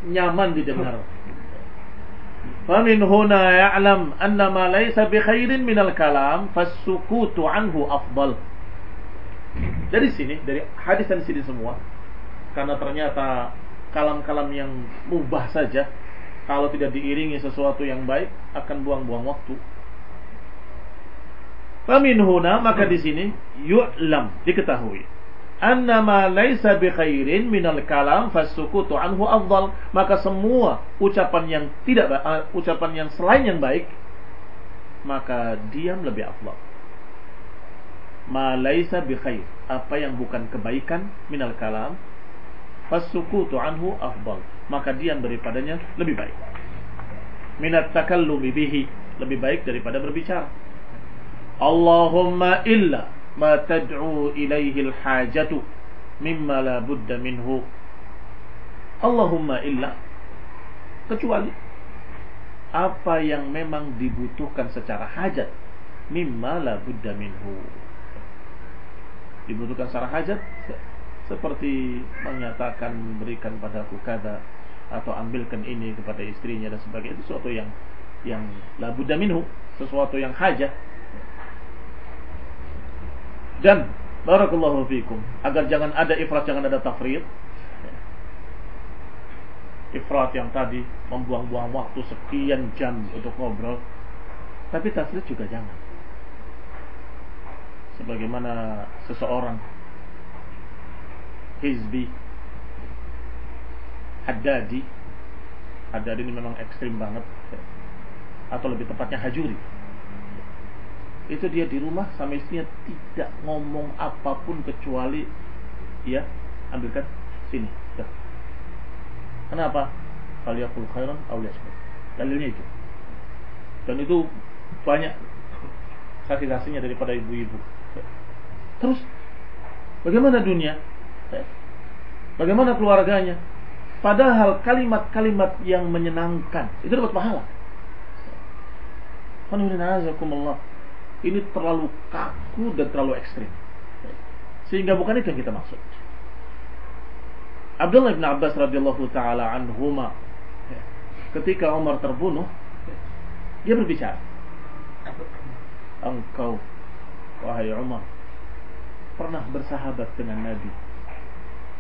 nyaman didengar. فمن هنا يعلم أن ما ليس بخير من الكلام فالسكوت عنه أفضل. Dari sini, dari hadis dan sini semua, karena ternyata kalam-kalam yang mubah saja kalau tidak diiringi sesuatu yang baik akan buang-buang waktu. Famin huna maka di sini yu'lam diketahui annama laisa bi khairin minal kalam fasukutu anhu afdal. Maka semua ucapan yang tidak uh, ucapan yang selain yang baik maka diam lebih afdal. Ma laisa bi khair. Apa yang bukan kebaikan minal kalam fasukutu anhu afdal. Maka diam daripadanya lebih baik. Minat takallumi bihi lebih baik daripada berbicara. Allahumma illa ma tad'u ilaihi al-hajatu mimma la budda minhu. Allahumma illa. Kecuali apa yang memang dibutuhkan secara hajat mimma la budda minhu. Dibutuhkan secara hajat seperti menyatakan berikan padaku kada atau ambilkan ini kepada istrinya dan sebagainya itu sesuatu yang yang la budda minhu sesuatu yang hajat dan barakallahu fikum agar jangan ada ifrat jangan ada tafrid. Ifrat yang tadi membuang-buang waktu sekian jam untuk ngobrol. Tapi tafrid juga jangan. Sebagaimana seseorang hizbi Haddadi. Haddadi ini memang ekstrim banget atau lebih tepatnya Hajuri itu dia di rumah sama istrinya tidak ngomong apa pun kecuali ya ambilkan sini Kenapa? Faliyakul khairan aw Dalilnya itu. Dan itu banyak saksi-saksinya daripada ibu-ibu. Terus bagaimana dunia? Bagaimana keluarganya? Padahal kalimat-kalimat yang menyenangkan itu dapat pahala. Ini terlalu kaku dan terlalu ekstrim. Sehingga bukan itu yang kita maksud. Abdullah bin Abbas radhiyallahu taala anhuma ketika Umar terbunuh dia berbicara. Engkau wahai Umar pernah bersahabat dengan Nabi?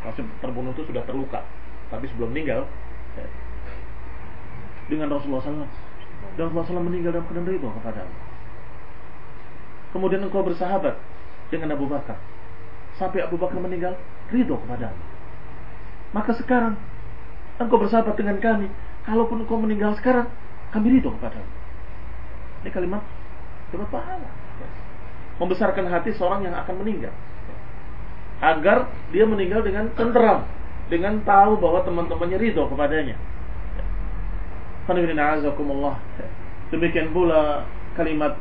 Maksud terbunuh itu sudah terluka tapi sebelum meninggal dengan Rasulullah SAW dan Rasulullah SAW meninggal dalam keadaan ridho kepada Allah kemudian engkau bersahabat dengan Abu Bakar sampai Abu Bakar meninggal ridho kepada Allah maka sekarang engkau bersahabat dengan kami. Kalaupun engkau meninggal sekarang, kami ridho kepadamu. Ini kalimat dapat pahala. Membesarkan hati seorang yang akan meninggal. Agar dia meninggal dengan tenteram. Dengan tahu bahwa teman-temannya ridho kepadanya. Demikian pula kalimat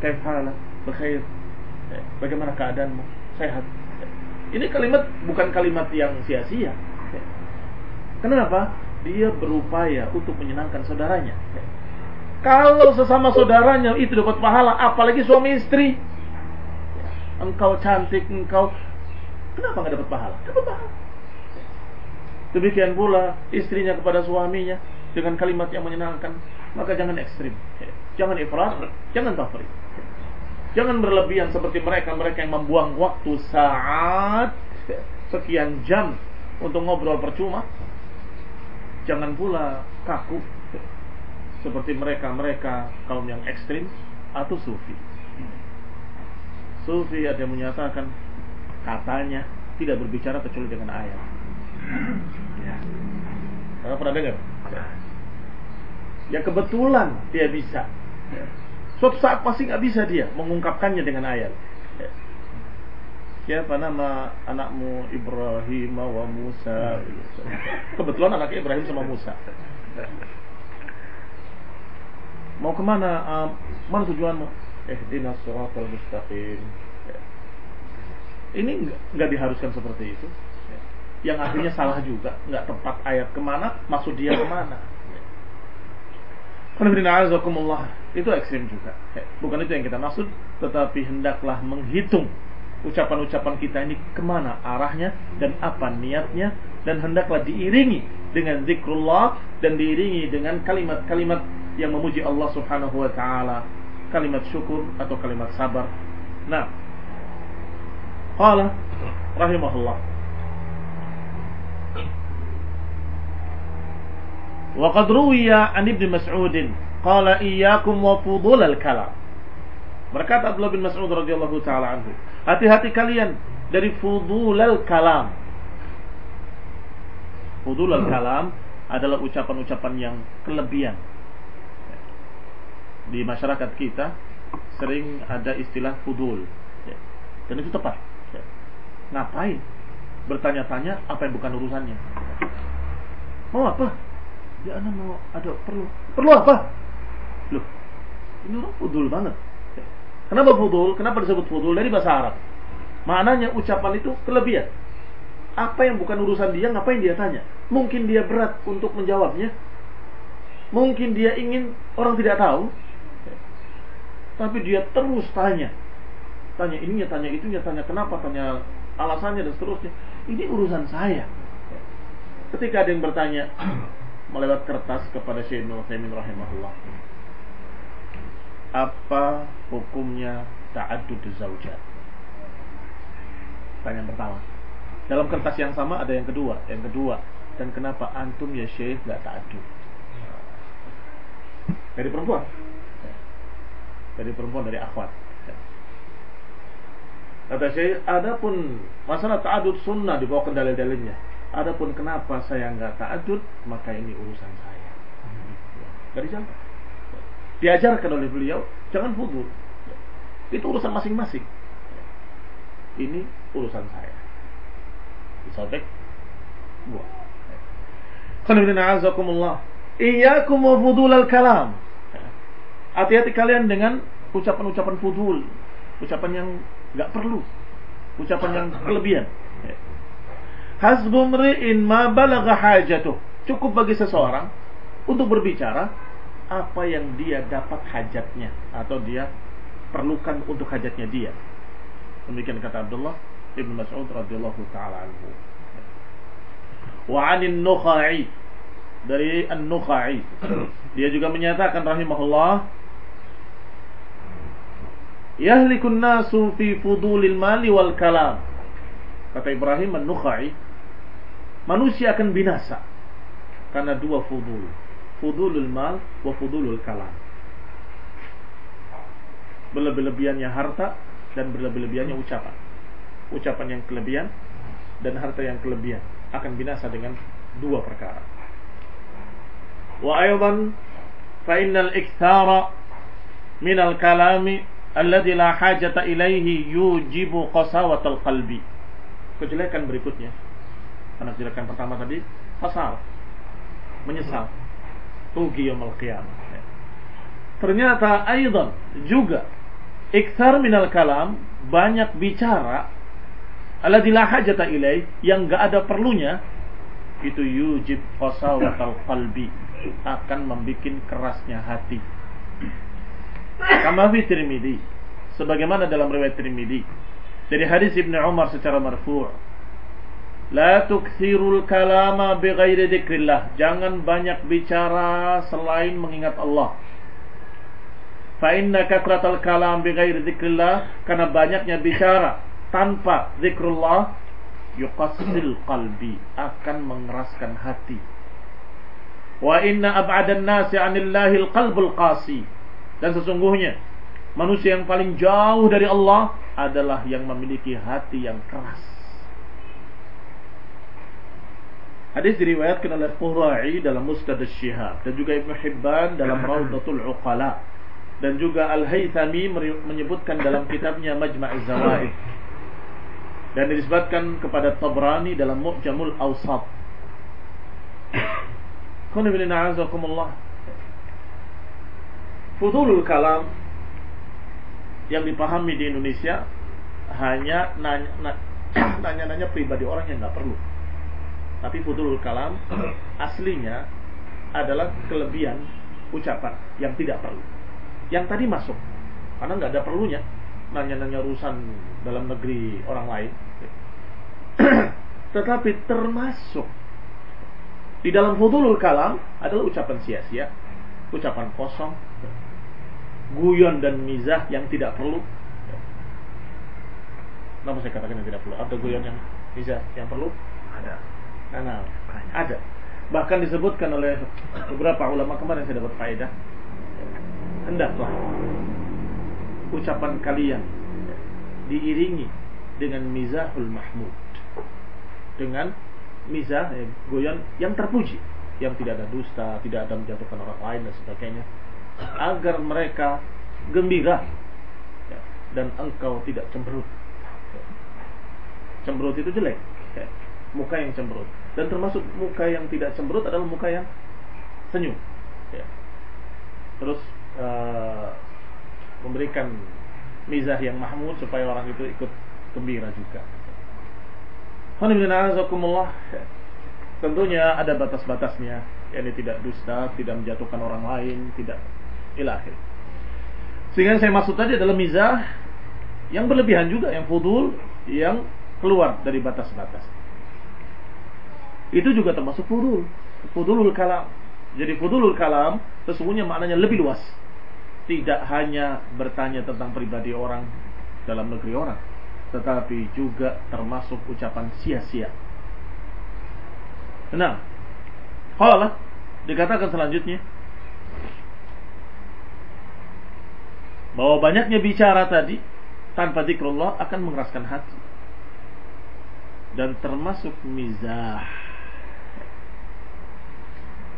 Kaifala, berkhair Bagaimana keadaanmu? Sehat ini kalimat bukan kalimat yang sia-sia. Kenapa? Dia berupaya untuk menyenangkan saudaranya. Kalau sesama saudaranya itu dapat pahala, apalagi suami istri. Engkau cantik, engkau kenapa nggak dapat pahala? Dapat pahala. Demikian pula istrinya kepada suaminya dengan kalimat yang menyenangkan, maka jangan ekstrim, jangan ifrat, jangan tafrid. Jangan berlebihan seperti mereka mereka yang membuang waktu saat sekian jam untuk ngobrol percuma. Jangan pula kaku seperti mereka-mereka kaum yang ekstrim atau sufi. Sufi ada yang menyatakan katanya tidak berbicara kecuali dengan ayat. Ya. pernah dengar? Ya kebetulan dia bisa. Suatu saat pasti nggak bisa dia mengungkapkannya dengan ayat. Siapa nama anakmu Ibrahim wa Musa? Kebetulan anaknya Ibrahim sama Musa. Mau ke mana? Uh, mana tujuanmu? Eh, dinas mustaqim. Ini nggak diharuskan seperti itu. Yang artinya salah juga, nggak tepat ayat ke mana, maksud dia ke mana. Itu ekstrim juga. Bukan itu yang kita maksud, tetapi hendaklah menghitung ucapan-ucapan kita ini ke mana arahnya dan apa niatnya dan hendaklah diiringi dengan zikrullah dan diiringi dengan kalimat-kalimat yang memuji Allah Subhanahu wa taala, kalimat syukur atau kalimat sabar. Nah, qala rahimahullah Waqad عن ابن مسعود قال إياكم وفضول الكلام fudulal kalam. Berkata Abdullah bin Mas'ud radhiyallahu taala anhu, hati-hati kalian dari fudulal kalam. فضول kalam adalah ucapan-ucapan yang kelebihan. Di masyarakat kita sering ada istilah fudul. Dan itu tepat. Ngapain? Bertanya-tanya apa yang bukan urusannya. Mau apa? Ya anda mau ada perlu. Perlu apa? Loh, ini orang fudul banget. Kenapa fudul? Kenapa disebut fudul? Dari bahasa Arab. Maknanya ucapan itu kelebihan. Apa yang bukan urusan dia, ngapain dia tanya? Mungkin dia berat untuk menjawabnya. Mungkin dia ingin orang tidak tahu. Tapi dia terus tanya. Tanya ininya, tanya itunya, tanya kenapa, tanya alasannya dan seterusnya. Ini urusan saya. Ketika ada yang bertanya melewat kertas kepada Syekh Ibnu Utsaimin rahimahullah. Apa hukumnya ta'addud zaujat? Pertanyaan pertama. Dalam kertas yang sama ada yang kedua, yang kedua. Dan kenapa antum ya Syekh nggak ta'addud? Dari perempuan. Dari perempuan dari akhwat. Kata Syekh, adapun masalah ta'adud sunnah dibawa ke dalil-dalilnya. Adapun kenapa saya nggak ta'adud, maka ini urusan saya. Dari siapa? Diajarkan oleh beliau, jangan fudul. Itu urusan masing-masing. Ini urusan saya. Disobek. Qanibina azakumullah. Iyakum wa fudul al-kalam. Hati-hati kalian dengan ucapan-ucapan fudul. Ucapan yang nggak perlu. Ucapan yang kelebihan. Hasbumri'in ma balagha hajatuh. Cukup bagi seseorang untuk berbicara apa yang dia dapat hajatnya atau dia perlukan untuk hajatnya dia. Demikian kata Abdullah Ibn Mas'ud radhiyallahu taala anhu. Wa 'anil Nukhai dari An-Nukhai. Dia juga menyatakan rahimahullah Yahlikun nasu fi fudulil mali wal kalam. Kata Ibrahim An-Nukhai, manusia akan binasa karena dua fudul. Fudulul mal wa fudulul kalam. Berlebih-lebihannya harta dan berlebih-lebihannya ucapan. Ucapan yang kelebihan dan harta yang kelebihan akan binasa dengan dua perkara. Wa aydan fa innal ikthara min al-kalami alladhi la hajata ilaihi yujibu qasawatal qalbi. Kejelekan berikutnya. Karena kejelekan pertama tadi fasal. Menyesal. Tugi yaumul qiyamah. Ternyata aidan juga ikthar minal kalam banyak bicara alladhi la hajata ilaih yang enggak ada perlunya itu yujib qasawatal qalbi akan membuat kerasnya hati Kama fi Tirmidzi. Sebagaimana dalam riwayat Tirmidzi dari hadis Ibnu Umar secara marfu'. La tukthirul kalama bighairi dzikrillah. Jangan banyak bicara selain mengingat Allah. Fa inna kathratal kalam bighairi dzikrillah karena banyaknya bicara tanpa zikrullah yuqassil qalbi akan mengeraskan hati. Wa inna ab'adan nasi 'anillahi al-qalbul qasi dan sesungguhnya manusia yang paling jauh dari Allah adalah yang memiliki hati yang keras. Hadis diriwayatkan oleh Qura'i dalam Mustad syihab dan juga Ibnu Hibban dalam [CLEARS THROAT] Raudatul Uqala dan juga Al-Haythami menyebutkan dalam kitabnya Majma' Zawaid dan disebutkan kepada Tabrani dalam Mu'jamul Awsat. Qul Fudulul kalam yang dipahami di Indonesia hanya [CLEARS THROAT] nanya-nanya pribadi orang yang nggak perlu. Tapi fudulul kalam [CLEARS THROAT] aslinya adalah kelebihan ucapan yang tidak perlu. Yang tadi masuk karena nggak ada perlunya nanya-nanya urusan dalam negeri orang lain. [CLEARS THROAT] Tetapi termasuk di dalam fudulul kalam adalah ucapan sia-sia, ucapan kosong, guyon dan mizah yang tidak perlu. Kenapa saya katakan yang tidak perlu? Ada guyon yang mizah yang perlu? Ada. Nah, ada. Bahkan disebutkan oleh beberapa ulama kemarin saya dapat faedah. Hendaklah ucapan kalian diiringi dengan mizahul mahmud. Dengan mizah, eh, guyon yang terpuji. Yang tidak ada dusta, tidak ada menjatuhkan orang lain dan sebagainya agar mereka gembira dan engkau tidak cemberut. Cemberut itu jelek. Muka yang cemberut. Dan termasuk muka yang tidak cemberut adalah muka yang senyum. Terus uh, memberikan mizah yang mahmud supaya orang itu ikut gembira juga. Tentunya ada batas-batasnya, yakni tidak dusta, tidak menjatuhkan orang lain, tidak ilahir. Sehingga saya maksud tadi adalah mizah yang berlebihan juga, yang fudul, yang keluar dari batas-batas. Itu juga termasuk fudul. Fudulul kalam. Jadi fudulul kalam sesungguhnya maknanya lebih luas. Tidak hanya bertanya tentang pribadi orang dalam negeri orang, tetapi juga termasuk ucapan sia-sia. Nah, kalau dikatakan selanjutnya bahwa banyaknya bicara tadi tanpa zikrullah akan mengeraskan hati dan termasuk mizah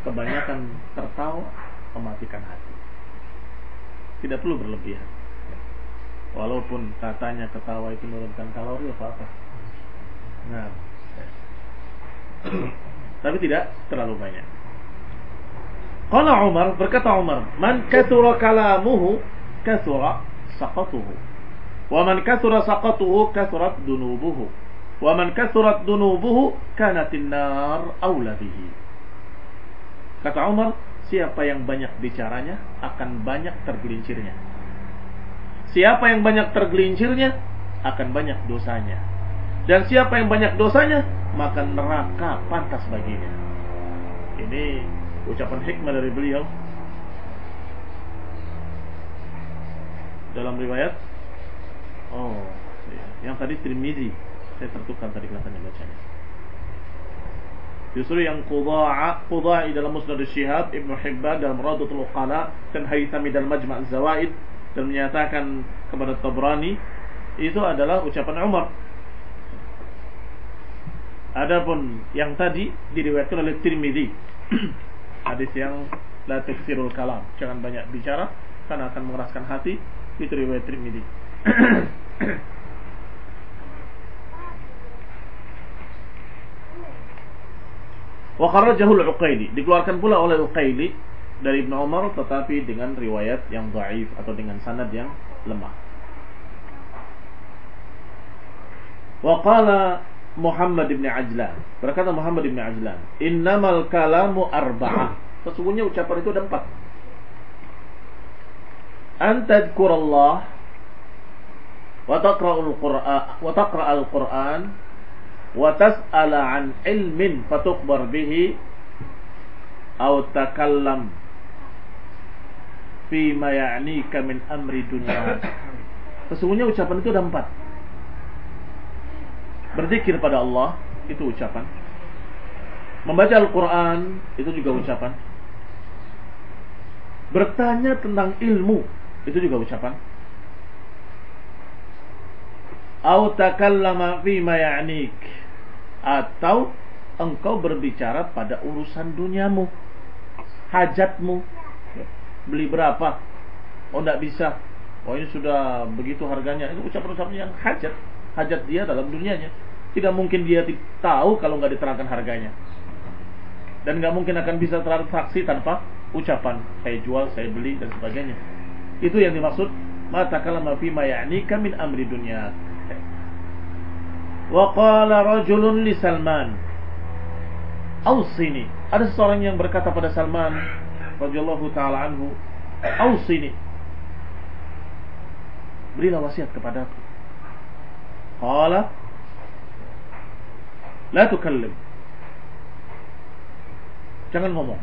kebanyakan tertawa mematikan hati tidak perlu berlebihan walaupun katanya ketawa itu menurunkan kalori apa apa nah tapi tidak terlalu banyak Qala Umar berkata Umar man kathura kalamuhu kathura saqatuhu. Wa man kathura saqatuhu kathurat dunubuhu. Wa man kathurat dunubuhu kanatin nar awla bihi. Kata Umar, siapa yang banyak bicaranya akan banyak tergelincirnya. Siapa yang banyak tergelincirnya akan banyak dosanya. Dan siapa yang banyak dosanya, maka neraka pantas baginya. Ini ucapan hikmah dari beliau dalam riwayat oh iya. yang tadi Tirmidzi saya tertukar tadi kelihatannya bacanya Justru yang Quda'a Quda'i dalam Musnad Syihab Ibnu Hibban dalam Radatul Uqala dan Haythami dalam Majma' Zawaid dan menyatakan kepada Tabrani itu adalah ucapan Umar. Adapun yang tadi diriwayatkan oleh Tirmidzi [CLEARS THROAT] hadis yang la taksirul kalam, jangan banyak bicara karena akan mengeraskan hati itu riwayat Tirmidzi. [CLEARS THROAT] Wa kharrajahu al-Uqaili, dikeluarkan pula oleh Uqaili dari Ibnu Umar tetapi dengan riwayat yang dhaif atau dengan sanad yang lemah. Wa qala Muhammad bin Ajlan, berkata Muhammad bin Ajlan, "Innamal kalamu arba'ah." Sesungguhnya ucapan itu ada empat an tadhkurallah wa taqra'ul Qur'an wa taqra'al Qur'an wa tas'ala an ilmin fatukhbar bihi aw takallam fi ma ya'nika min amri dunya. Sesungguhnya ucapan itu ada empat. Berzikir pada Allah itu ucapan. Membaca Al-Quran itu juga ucapan. Bertanya tentang ilmu itu juga ucapan. Au takallama fi ma ya'nik. Atau engkau berbicara pada urusan duniamu. Hajatmu. Beli berapa? Oh tidak bisa. Oh ini sudah begitu harganya. Itu ucapan-ucapan yang hajat. Hajat dia dalam dunianya. Tidak mungkin dia tahu kalau nggak diterangkan harganya. Dan nggak mungkin akan bisa transaksi tanpa ucapan. Saya jual, saya beli, dan sebagainya. Itu yang dimaksud mata kalama fi ma ya'nika min amri dunya. Wa qala rajulun li Salman Ausini. Ada seseorang yang berkata pada Salman radhiyallahu taala anhu, "Ausini." Berilah wasiat kepadaku. Qala La tukallim. Jangan ngomong.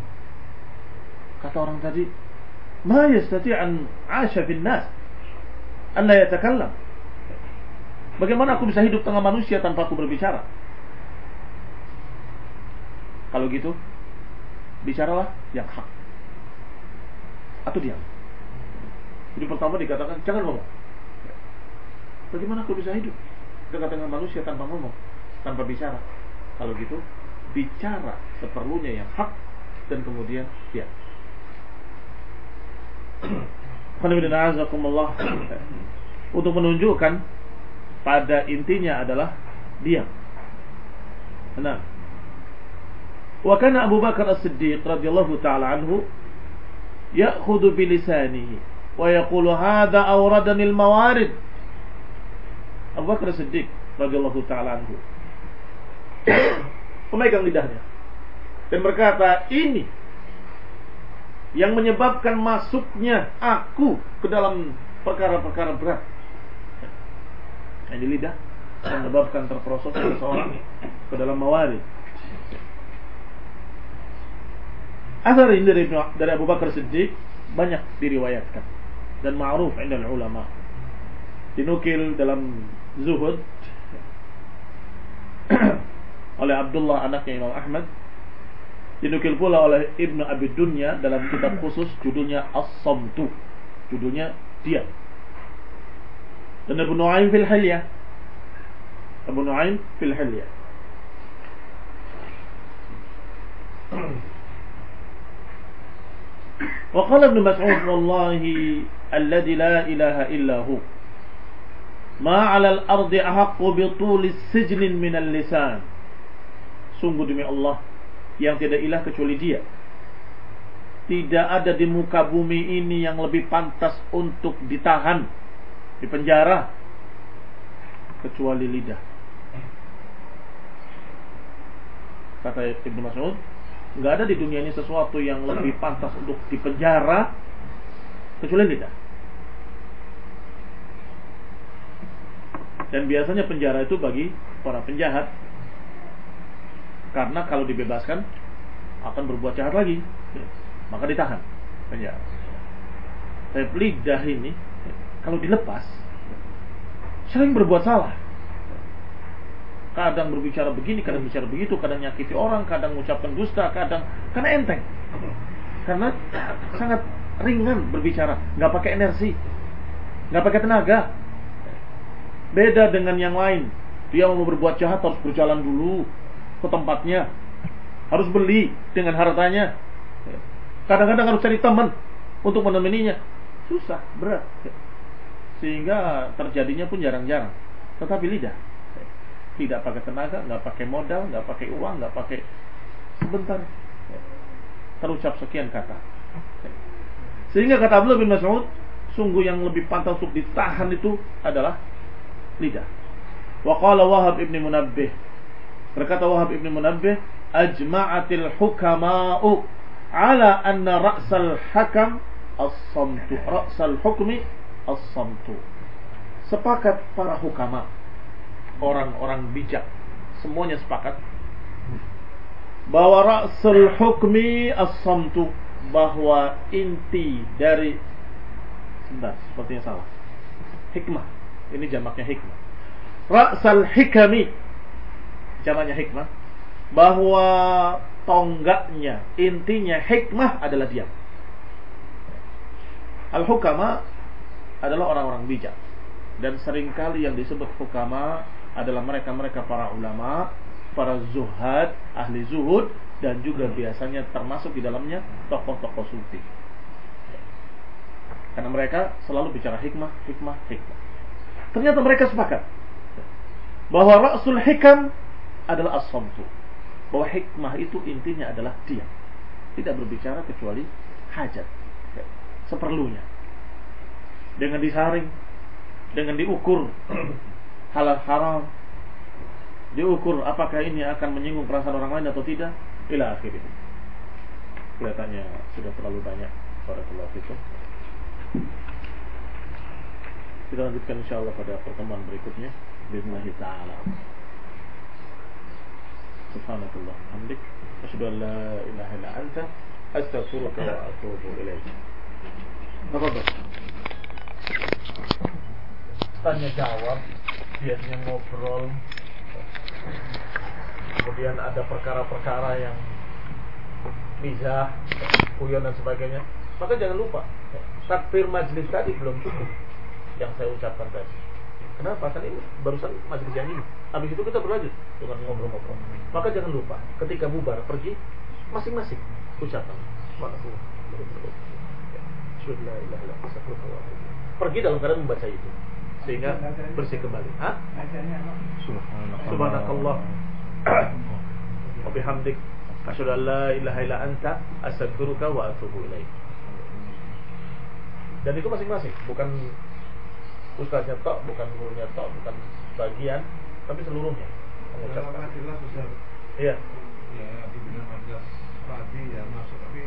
Kata orang tadi, ما يستطيع أن عاش في الناس أن لا يتكلم Bagaimana aku bisa hidup tengah manusia tanpa aku berbicara? Kalau gitu, bicaralah yang hak. Atau diam. Jadi pertama dikatakan, jangan ngomong. Bagaimana aku bisa hidup dekat dengan manusia tanpa ngomong, tanpa bicara? Kalau gitu, bicara seperlunya yang hak dan kemudian diam. [CLEARS THROAT] [CLEARS THROAT] untuk menunjukkan pada intinya adalah diam. Nah, wa kana Abu Bakar As-Siddiq radhiyallahu taala anhu ya'khudhu bi lisanihi wa yaqulu hadha awradani al-mawarid. Abu Bakar As-Siddiq radhiyallahu taala anhu [COUGHS] memegang lidahnya dan berkata, "Ini yang menyebabkan masuknya aku ke dalam perkara-perkara berat." Ini lidah menyebabkan terperosok seseorang ke dalam mawari. Asar ini dari, dari Abu Bakar Siddiq banyak diriwayatkan dan ma'ruf indah ulama. Dinukil dalam Zuhud [CLEARS THROAT] oleh Abdullah anaknya Imam Ahmad dinukil pula oleh Ibnu Abi Dunya dalam kitab khusus judulnya As-Samtu judulnya dia dan Abu Nuaim fil Hilya Abu Nuaim fil Hilya وقال ابن مسعود والله الذي لا إله إلا هو ما على الأرض أحق بطول السجن من اللسان Sungguh demi Allah yang tidak ilah kecuali dia. Tidak ada di muka bumi ini yang lebih pantas untuk ditahan di penjara kecuali lidah. Kata Ibnu Mas'ud, nggak ada di dunia ini sesuatu yang lebih pantas untuk dipenjara kecuali lidah. Dan biasanya penjara itu bagi para penjahat karena kalau dibebaskan akan berbuat jahat lagi. Maka ditahan penjara. Tapi lidah ini kalau dilepas sering berbuat salah. Kadang berbicara begini, kadang bicara begitu, kadang nyakiti orang, kadang mengucapkan dusta, kadang karena enteng. Karena sangat ringan berbicara, nggak pakai energi, nggak pakai tenaga. Beda dengan yang lain. Dia mau berbuat jahat harus berjalan dulu, ke tempatnya. Harus beli dengan hartanya. Kadang-kadang harus cari teman untuk menemaninya. Susah, berat. Sehingga terjadinya pun jarang-jarang. Tetapi lidah. Tidak pakai tenaga, nggak pakai modal, nggak pakai uang, nggak pakai sebentar. Terucap sekian kata. Sehingga kata Abdullah bin Mas'ud, sungguh yang lebih pantas untuk ditahan itu adalah lidah. Wa Wahab ibn Munabbih Berkata Wahab Ibn Munabbih, ajma'atil hukama'u ala anna ra'sal hakam as-samtu. Ra'sal hukmi as-samtu. Sepakat para hukama, orang-orang bijak, semuanya sepakat. Bahwa ra'sul hukmi as-samtu. Bahwa inti dari sebentar sepertinya salah. Hikmah. Ini jamaknya hikmah. Ra'sal hikami. Jamannya hikmah. Bahwa tonggaknya intinya hikmah adalah diam. Al-hukama adalah orang-orang bijak dan sering kali yang disebut hukama adalah mereka-mereka para ulama para zuhad ahli zuhud dan juga biasanya termasuk di dalamnya tokoh-tokoh sufi karena mereka selalu bicara hikmah, hikmah, hikmah. Ternyata mereka sepakat bahwa Rasul Hikam adalah as Bahwa hikmah itu intinya adalah diam. Tidak berbicara kecuali hajat. Seperlunya Dengan disaring. Dengan diukur. [CLEARS THROAT] Halal haram. Diukur apakah ini akan menyinggung perasaan orang lain atau tidak. Ila akhir ini. Kelihatannya sudah terlalu banyak. Barakallahu fikum. Kita lanjutkan insyaAllah pada pertemuan berikutnya. Bismillahirrahmanirrahim. ta'ala. سبحانك اللهم وبحمدك أشهد أن لا إله إلا أنت أستغفرك وأتوب إليك تفضل tanya jawab biasanya ngobrol. Kemudian ada perkara-perkara yang bisa kuyon dan sebagainya. Maka jangan lupa takbir majlis tadi belum cukup yang saya ucapkan tadi. Kenapa? Kan ini barusan majlis yang ini. Habis itu kita berlanjut. Dengan ngobrol-ngobrol. Maka jangan lupa ketika bubar pergi masing-masing ucapan. Pergi dalam keadaan membaca itu. sehingga bersih kembali. Hah? Subhanakallah. [CLEARS THROAT] Wa bihamdik asyhadu an la ilaha illa anta astaghfiruka wa atubu ilaik. Dan itu masing-masing, bukan ustaznya tok, bukan gurunya tok, bukan bagian, tapi seluruhnya. Mengucapkan. Iya. Ya, dibilang majelis pagi ya masuk tapi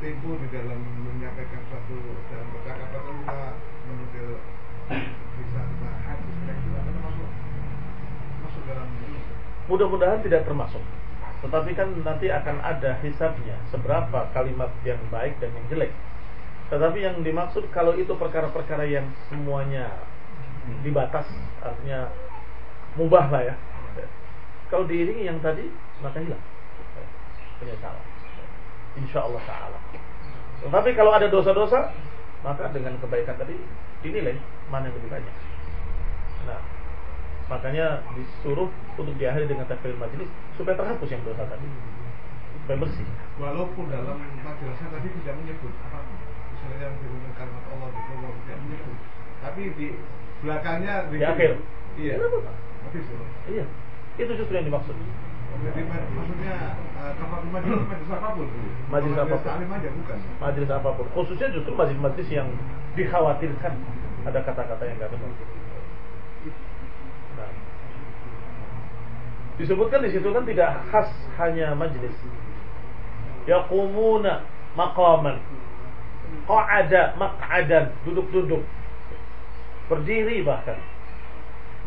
tempo-tempo di dalam menyampaikan suatu dalam percakapan itu kita menukil bisa masuk masuk dalam ini. Mudah-mudahan tidak termasuk. Tetapi kan nanti akan ada hisabnya seberapa kalimat yang baik dan yang jelek. Tetapi yang dimaksud kalau itu perkara-perkara yang semuanya dibatas, artinya mubah lah ya. Kalau diiringi yang tadi, maka hilang penyesalan. Insya Allah Taala. Tetapi kalau ada dosa-dosa, maka dengan kebaikan tadi dinilai mana yang lebih banyak. Nah, makanya disuruh untuk diakhiri dengan takbir majelis supaya terhapus yang dosa tadi, supaya bersih. Walaupun dalam majelisnya tadi tidak menyebut apa misalnya yang diumumkan kalimat Allah di Allah tidak menyebut, tapi di belakangnya Di akhir. Iya. Tidak apa-apa. Habis ya. Iya, itu justru yang dimaksud. Kapal majelis majelis apa pun. Majelis apa pun, khususnya justru majelis-majelis yang dikhawatirkan ada kata-kata yang nggak benar. Nah, disebutkan di situ kan tidak khas hanya majelis. Yaqumuna maqaman. Qa'ada maq'adan, duduk-duduk. Berdiri bahkan.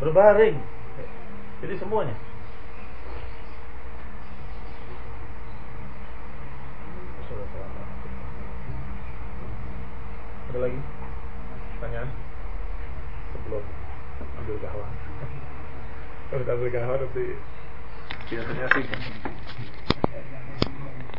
Berbaring. Jadi semuanya. Ada lagi? Pertanyaan? Sebelum ambil kahwa. Kalau kita ambil kahwa nanti tidak ternyata